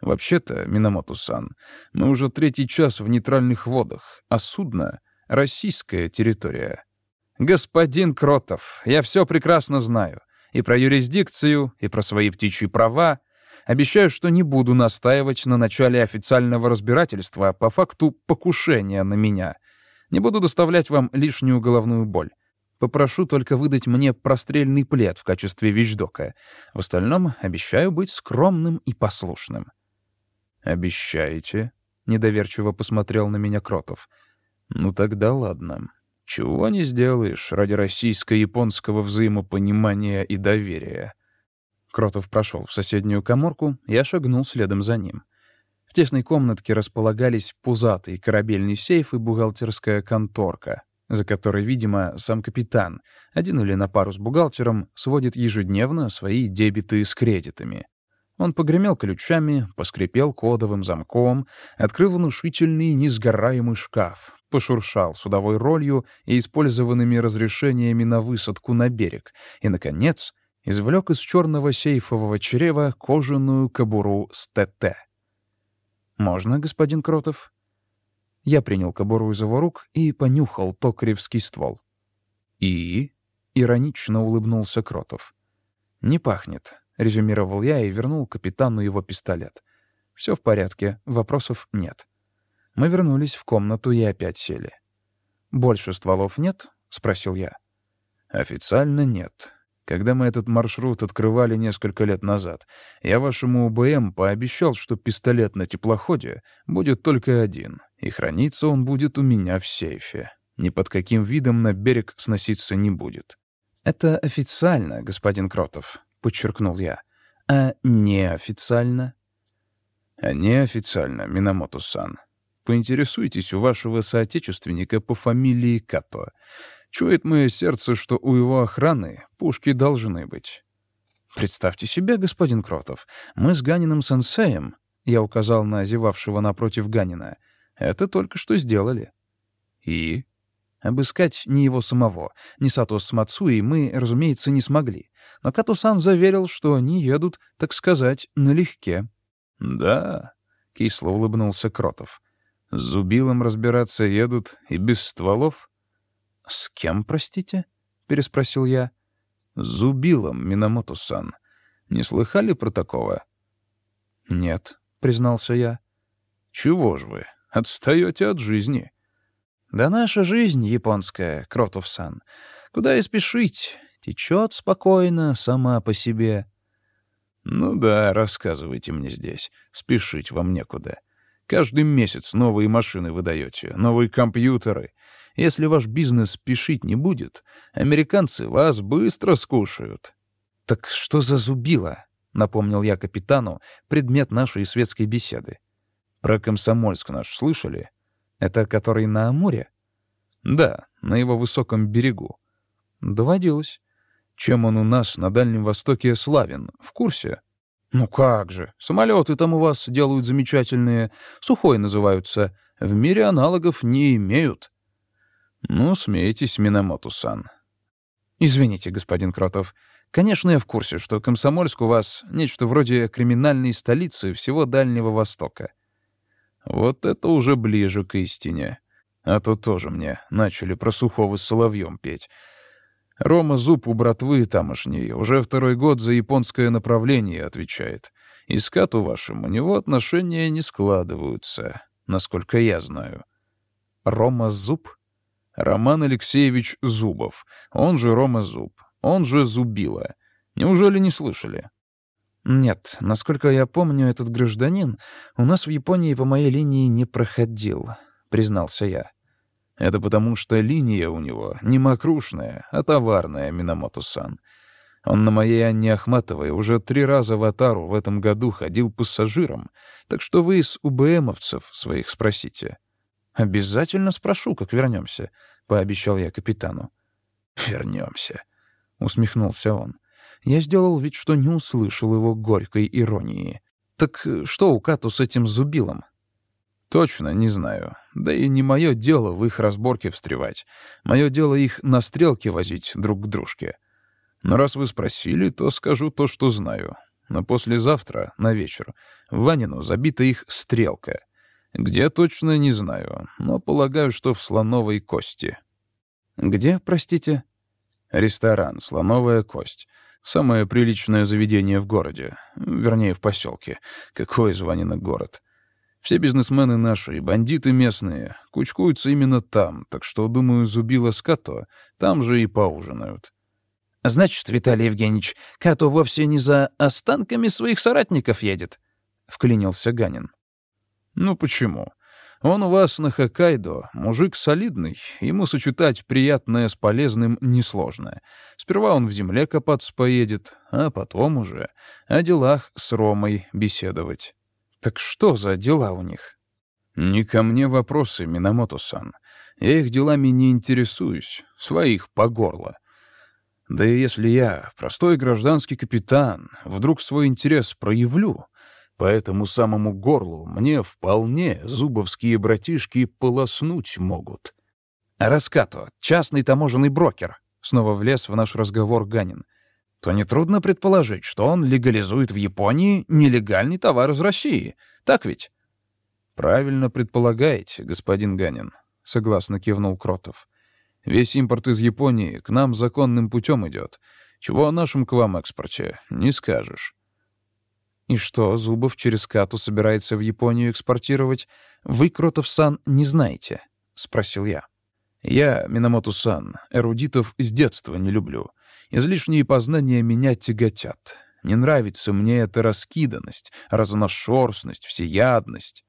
Вообще-то, Минамото-сан, мы уже третий час в нейтральных водах, а судно — российская территория. Господин Кротов, я все прекрасно знаю. И про юрисдикцию, и про свои птичьи права. Обещаю, что не буду настаивать на начале официального разбирательства по факту покушения на меня. Не буду доставлять вам лишнюю головную боль. Попрошу только выдать мне прострельный плед в качестве вещдока. В остальном обещаю быть скромным и послушным. «Обещаете?» — недоверчиво посмотрел на меня Кротов. «Ну тогда ладно. Чего не сделаешь ради российско-японского взаимопонимания и доверия». Кротов прошел в соседнюю коморку, я шагнул следом за ним. В тесной комнатке располагались пузатый корабельный сейф и бухгалтерская конторка, за которой, видимо, сам капитан, один или на пару с бухгалтером, сводит ежедневно свои дебиты с кредитами. Он погремел ключами, поскрипел кодовым замком, открыл внушительный несгораемый шкаф, пошуршал судовой ролью и использованными разрешениями на высадку на берег и, наконец, извлек из черного сейфового чрева кожаную кобуру с ТТ. «Можно, господин Кротов?» Я принял кобуру из его рук и понюхал токаревский ствол. «И?» — иронично улыбнулся Кротов. «Не пахнет. — резюмировал я и вернул капитану его пистолет. «Все в порядке, вопросов нет». Мы вернулись в комнату и опять сели. «Больше стволов нет?» — спросил я. «Официально нет. Когда мы этот маршрут открывали несколько лет назад, я вашему УБМ пообещал, что пистолет на теплоходе будет только один, и храниться он будет у меня в сейфе. Ни под каким видом на берег сноситься не будет». «Это официально, господин Кротов», — подчеркнул я. «А неофициально?» «А неофициально, Минамото-сан. Поинтересуйтесь у вашего соотечественника по фамилии Като. Чует мое сердце, что у его охраны пушки должны быть». «Представьте себе, господин Кротов, мы с Ганиным сенсеем, я указал на зевавшего напротив Ганина, это только что сделали». «И?» Обыскать ни его самого, ни Сато с Мацуи мы, разумеется, не смогли. Но Като-сан заверил, что они едут, так сказать, налегке. «Да», — кисло улыбнулся Кротов. «С зубилом разбираться едут и без стволов?» «С кем, простите?» — переспросил я. «С зубилом, Минамото-сан. Не слыхали про такого?» «Нет», — признался я. «Чего ж вы? Отстаете от жизни». «Да наша жизнь японская, Кротов-сан. Куда и спешить? Течет спокойно, сама по себе». «Ну да, рассказывайте мне здесь. Спешить вам некуда. Каждый месяц новые машины выдаете, новые компьютеры. Если ваш бизнес спешить не будет, американцы вас быстро скушают». «Так что за зубило?» — напомнил я капитану предмет нашей светской беседы. «Про Комсомольск наш слышали?» «Это который на Амуре?» «Да, на его высоком берегу». «Доводилось. Чем он у нас на Дальнем Востоке славен, в курсе?» «Ну как же, самолеты там у вас делают замечательные, сухой называются, в мире аналогов не имеют». «Ну, смейтесь, Минамото-сан». «Извините, господин Кротов. Конечно, я в курсе, что Комсомольск у вас нечто вроде криминальной столицы всего Дальнего Востока». «Вот это уже ближе к истине. А то тоже мне начали про Сухого с Соловьем петь». Рома Зуб у братвы тамошней уже второй год за японское направление отвечает. И с Кату вашим у него отношения не складываются, насколько я знаю. Рома Зуб? Роман Алексеевич Зубов, он же Рома Зуб, он же Зубила. Неужели не слышали? Нет, насколько я помню, этот гражданин у нас в Японии по моей линии не проходил, признался я. Это потому, что линия у него не макрушная, а товарная, Минамото-сан. Он на моей Анне Ахматовой уже три раза в Атару в этом году ходил пассажиром, так что вы из УБМовцев своих спросите. «Обязательно спрошу, как вернемся», — пообещал я капитану. «Вернемся», — усмехнулся он. Я сделал вид, что не услышал его горькой иронии. «Так что у Кату с этим зубилом?» Точно не знаю. Да и не мое дело в их разборке встревать. Мое дело их на стрелке возить друг к дружке. Но раз вы спросили, то скажу то, что знаю. Но послезавтра, на вечер, в Ванину забита их стрелка. Где точно не знаю, но полагаю, что в слоновой кости. Где, простите? Ресторан «Слоновая кость». Самое приличное заведение в городе. Вернее, в поселке. Какой из Ванина город? Все бизнесмены наши и бандиты местные кучкуются именно там, так что, думаю, зубило с Като там же и поужинают. «Значит, Виталий Евгеньевич, Като вовсе не за останками своих соратников едет?» — вклинился Ганин. «Ну почему? Он у вас на Хоккайдо, мужик солидный, ему сочетать приятное с полезным несложно. Сперва он в земле копаться поедет, а потом уже о делах с Ромой беседовать». Так что за дела у них? Не ко мне вопросы, Минамото-сан. Я их делами не интересуюсь, своих по горло. Да и если я, простой гражданский капитан, вдруг свой интерес проявлю, по этому самому горлу мне вполне зубовские братишки полоснуть могут. Раскато, частный таможенный брокер, снова влез в наш разговор Ганин то нетрудно предположить, что он легализует в Японии нелегальный товар из России. Так ведь? «Правильно предполагаете, господин Ганин», — согласно кивнул Кротов. «Весь импорт из Японии к нам законным путем идет. Чего о нашем к вам экспорте не скажешь». И что, Зубов через Кату собирается в Японию экспортировать? Вы, Кротов-сан, не знаете?» — спросил я. «Я, Минамото-сан, эрудитов с детства не люблю. Излишние познания меня тяготят. Не нравится мне эта раскиданность, разношерстность, всеядность.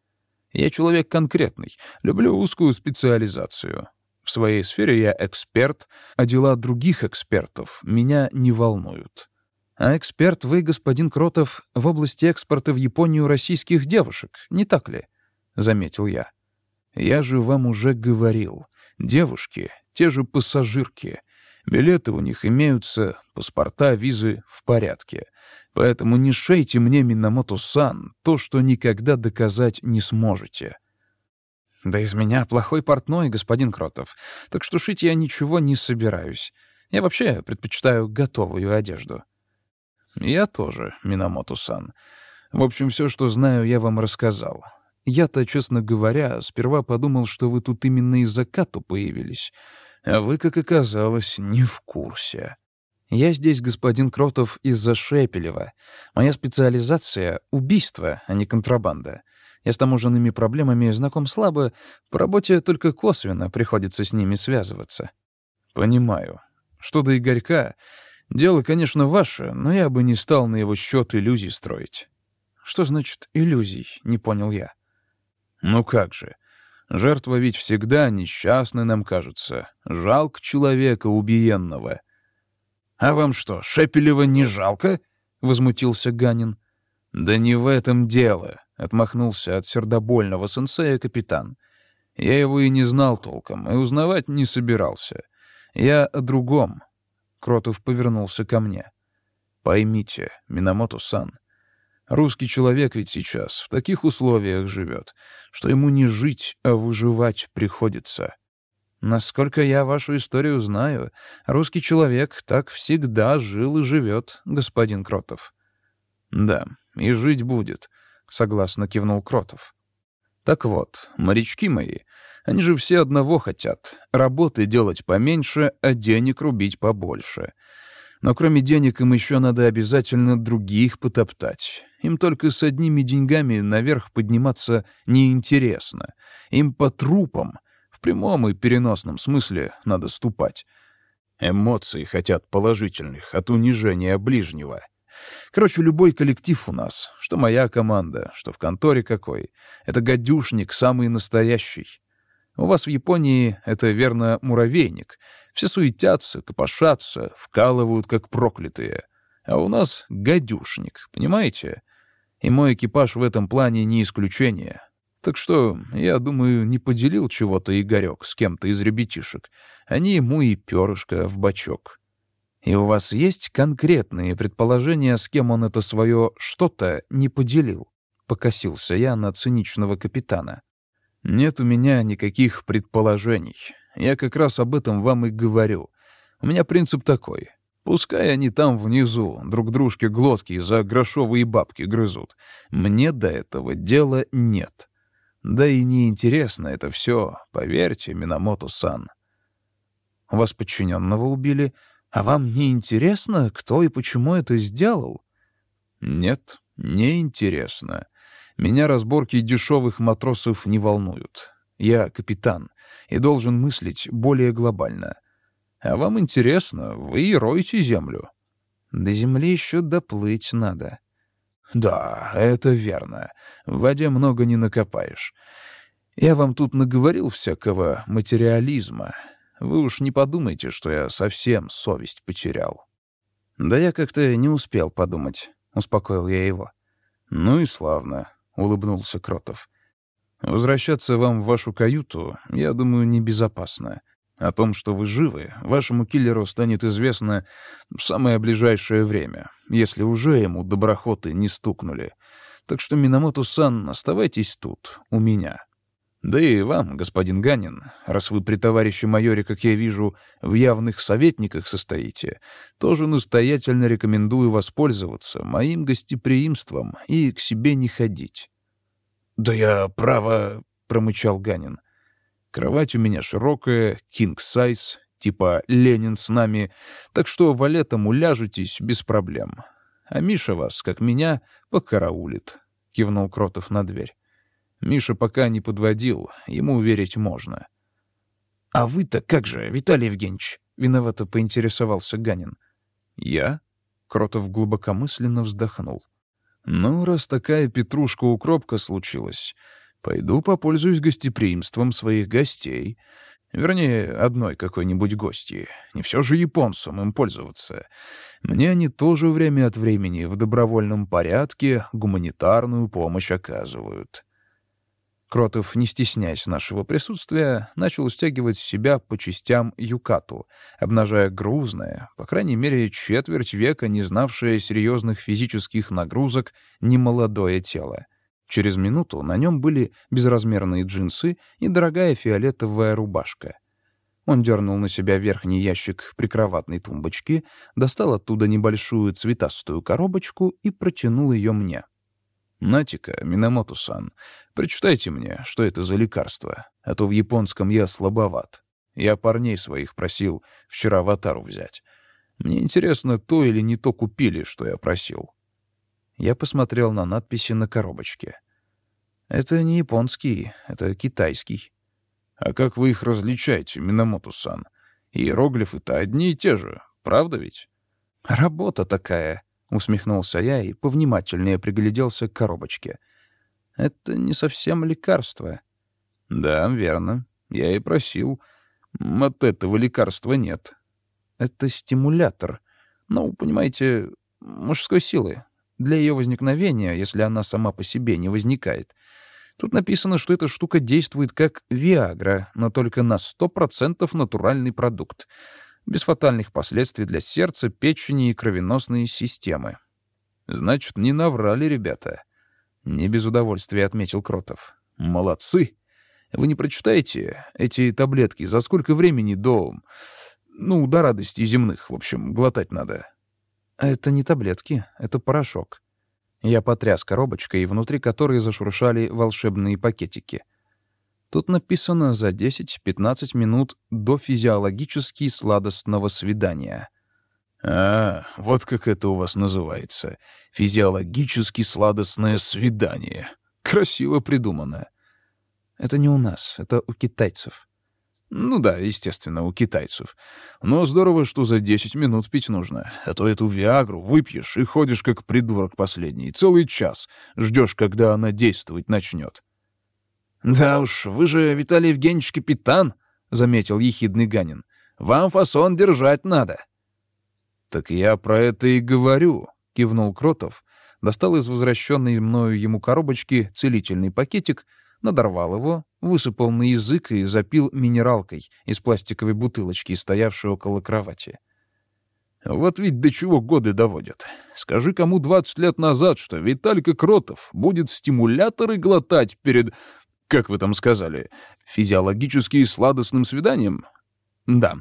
Я человек конкретный, люблю узкую специализацию. В своей сфере я эксперт, а дела других экспертов меня не волнуют. А эксперт вы, господин Кротов, в области экспорта в Японию российских девушек, не так ли? — заметил я. Я же вам уже говорил. Девушки — те же пассажирки. Билеты у них имеются, паспорта, визы в порядке. Поэтому не шейте мне, Минамото-сан, то, что никогда доказать не сможете. Да из меня плохой портной, господин Кротов, так что шить я ничего не собираюсь. Я вообще предпочитаю готовую одежду. Я тоже, Минамото-сан. В общем, все, что знаю, я вам рассказал. Я-то, честно говоря, сперва подумал, что вы тут именно из-за Кату появились, а вы, как оказалось, не в курсе. Я здесь, господин Кротов, из-за Шепелева. Моя специализация — убийство, а не контрабанда. Я с таможенными проблемами знаком слабо, по работе только косвенно приходится с ними связываться. Понимаю. Что до Игорька, дело, конечно, ваше, но я бы не стал на его счет иллюзий строить. Что значит иллюзий, не понял я. Ну как же. Жертва ведь всегда несчастной нам кажется. Жалко человека убиенного — «А вам что, Шепелева не жалко?» — возмутился Ганин. «Да не в этом дело», — отмахнулся от сердобольного сенсея капитан. «Я его и не знал толком, и узнавать не собирался. Я о другом». Кротов повернулся ко мне. «Поймите, Минамото-сан, русский человек ведь сейчас в таких условиях живет, что ему не жить, а выживать приходится». Насколько я вашу историю знаю, русский человек так всегда жил и живет, господин Кротов. Да, и жить будет, согласно кивнул Кротов. Так вот, морячки мои, они же все одного хотят — работы делать поменьше, а денег рубить побольше. Но кроме денег им еще надо обязательно других потоптать. Им только с одними деньгами наверх подниматься неинтересно. Им по трупам — прямом и переносном смысле надо ступать. Эмоции хотят положительных от унижения ближнего. Короче, любой коллектив у нас, что моя команда, что в конторе какой, это гадюшник самый настоящий. У вас в Японии это, верно, муравейник. Все суетятся, копошатся, вкалывают, как проклятые. А у нас гадюшник, понимаете? И мой экипаж в этом плане не исключение. Так что, я думаю, не поделил чего-то Игорек с кем-то из ребятишек. Они ему и перышко в бачок. И у вас есть конкретные предположения, с кем он это свое «что-то» не поделил? Покосился я на циничного капитана. Нет у меня никаких предположений. Я как раз об этом вам и говорю. У меня принцип такой. Пускай они там внизу друг дружке глотки за грошовые бабки грызут. Мне до этого дела нет. Да и неинтересно это все, поверьте, Минамото-сан. Вас подчиненного убили, а вам не интересно, кто и почему это сделал? Нет, не интересно. Меня разборки дешевых матросов не волнуют. Я капитан и должен мыслить более глобально. А вам интересно, вы роете землю. До земли еще доплыть надо. «Да, это верно. В воде много не накопаешь. Я вам тут наговорил всякого материализма. Вы уж не подумайте, что я совсем совесть потерял». «Да я как-то не успел подумать», — успокоил я его. «Ну и славно», — улыбнулся Кротов. «Возвращаться вам в вашу каюту, я думаю, небезопасно. О том, что вы живы, вашему киллеру станет известно в самое ближайшее время, если уже ему доброхоты не стукнули. Так что, Минамото-сан, оставайтесь тут, у меня. Да и вам, господин Ганин, раз вы при товарище майоре, как я вижу, в явных советниках состоите, тоже настоятельно рекомендую воспользоваться моим гостеприимством и к себе не ходить. — Да я, право, — промычал Ганин, — Кровать у меня широкая, кинг-сайз, типа «Ленин с нами», так что валетом уляжетесь без проблем. а Миша вас, как меня, покараулит», — кивнул Кротов на дверь. «Миша пока не подводил, ему верить можно». «А вы-то как же, Виталий Евгеньевич?» — виновато поинтересовался Ганин. «Я?» — Кротов глубокомысленно вздохнул. «Ну, раз такая петрушка-укропка случилась, пойду попользуюсь гостеприимством своих гостей. Вернее, одной какой-нибудь гости. Не все же японцам им пользоваться. Мне они тоже время от времени в добровольном порядке гуманитарную помощь оказывают». Кротов, не стесняясь нашего присутствия, начал стягивать себя по частям юкату, обнажая грузное, по крайней мере, четверть века не знавшее серьезных физических нагрузок немолодое тело. Через минуту на нем были безразмерные джинсы и дорогая фиолетовая рубашка. Он дернул на себя верхний ящик прикроватной тумбочки, достал оттуда небольшую цветастую коробочку и протянул ее мне. «Натика, Минамото-сан, прочитайте мне, что это за лекарство, а то в японском я слабоват. Я парней своих просил вчера аватару взять. Мне интересно, то или не то купили, что я просил». Я посмотрел на надписи на коробочке. «Это не японский, это китайский». «А как вы их различаете, Минамото-сан? Иероглифы-то одни и те же, правда ведь?» «Работа такая», Усмехнулся я и повнимательнее пригляделся к коробочке. «Это не совсем лекарство». «Да, верно. Я и просил. От этого лекарства нет». «Это стимулятор. Ну, понимаете, мужской силы. Для ее возникновения, если она сама по себе не возникает. Тут написано, что эта штука действует как Виагра, но только на 100% натуральный продукт без фатальных последствий для сердца, печени и кровеносной системы. Значит, не наврали ребята. Не без удовольствия отметил Кротов. Молодцы. Вы не прочитаете эти таблетки за сколько времени до... Ну, до радости земных, в общем, глотать надо. Это не таблетки, это порошок. Я потряс коробочкой, внутри которой зашуршали волшебные пакетики — Тут написано за 10-15 минут до физиологически сладостного свидания. А, вот как это у вас называется. Физиологически сладостное свидание. Красиво придумано. Это не у нас, это у китайцев. Ну да, естественно, у китайцев. Но здорово, что за 10 минут пить нужно. А то эту Виагру выпьешь и ходишь как придурок последний. Целый час ждешь, когда она действовать начнет. «Да уж, вы же, Виталий Евгеньевич, капитан», — заметил ехидный Ганин. «Вам фасон держать надо». «Так я про это и говорю», — кивнул Кротов, достал из возвращенной мною ему коробочки целительный пакетик, надорвал его, высыпал на язык и запил минералкой из пластиковой бутылочки, стоявшей около кровати. Вот ведь до чего годы доводят. Скажи кому 20 лет назад, что Виталька Кротов будет стимуляторы глотать перед как вы там сказали, физиологически сладостным свиданием? Да,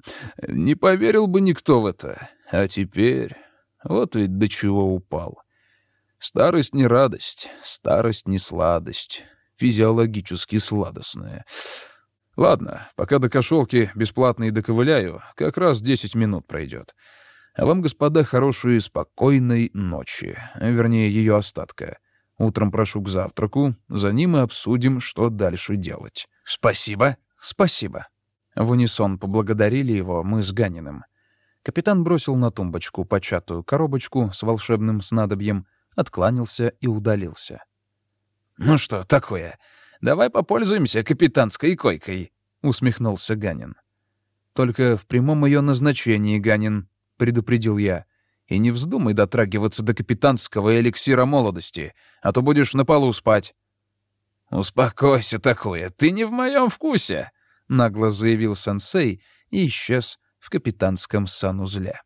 не поверил бы никто в это. А теперь... Вот ведь до чего упал. Старость не радость, старость не сладость, физиологически сладостная. Ладно, пока до кошелки бесплатно и доковыляю, как раз 10 минут пройдет. А вам, господа, хорошей спокойной ночи, вернее, ее остатка. Утром прошу к завтраку, за ним и обсудим, что дальше делать». «Спасибо». «Спасибо». В унисон поблагодарили его мы с Ганиным. Капитан бросил на тумбочку початую коробочку с волшебным снадобьем, откланялся и удалился. «Ну что такое? Давай попользуемся капитанской койкой», — усмехнулся Ганин. «Только в прямом ее назначении, Ганин», — предупредил я. И не вздумай дотрагиваться до капитанского эликсира молодости, а то будешь на полу спать». «Успокойся, такое, ты не в моем вкусе», — нагло заявил сенсей и исчез в капитанском санузле.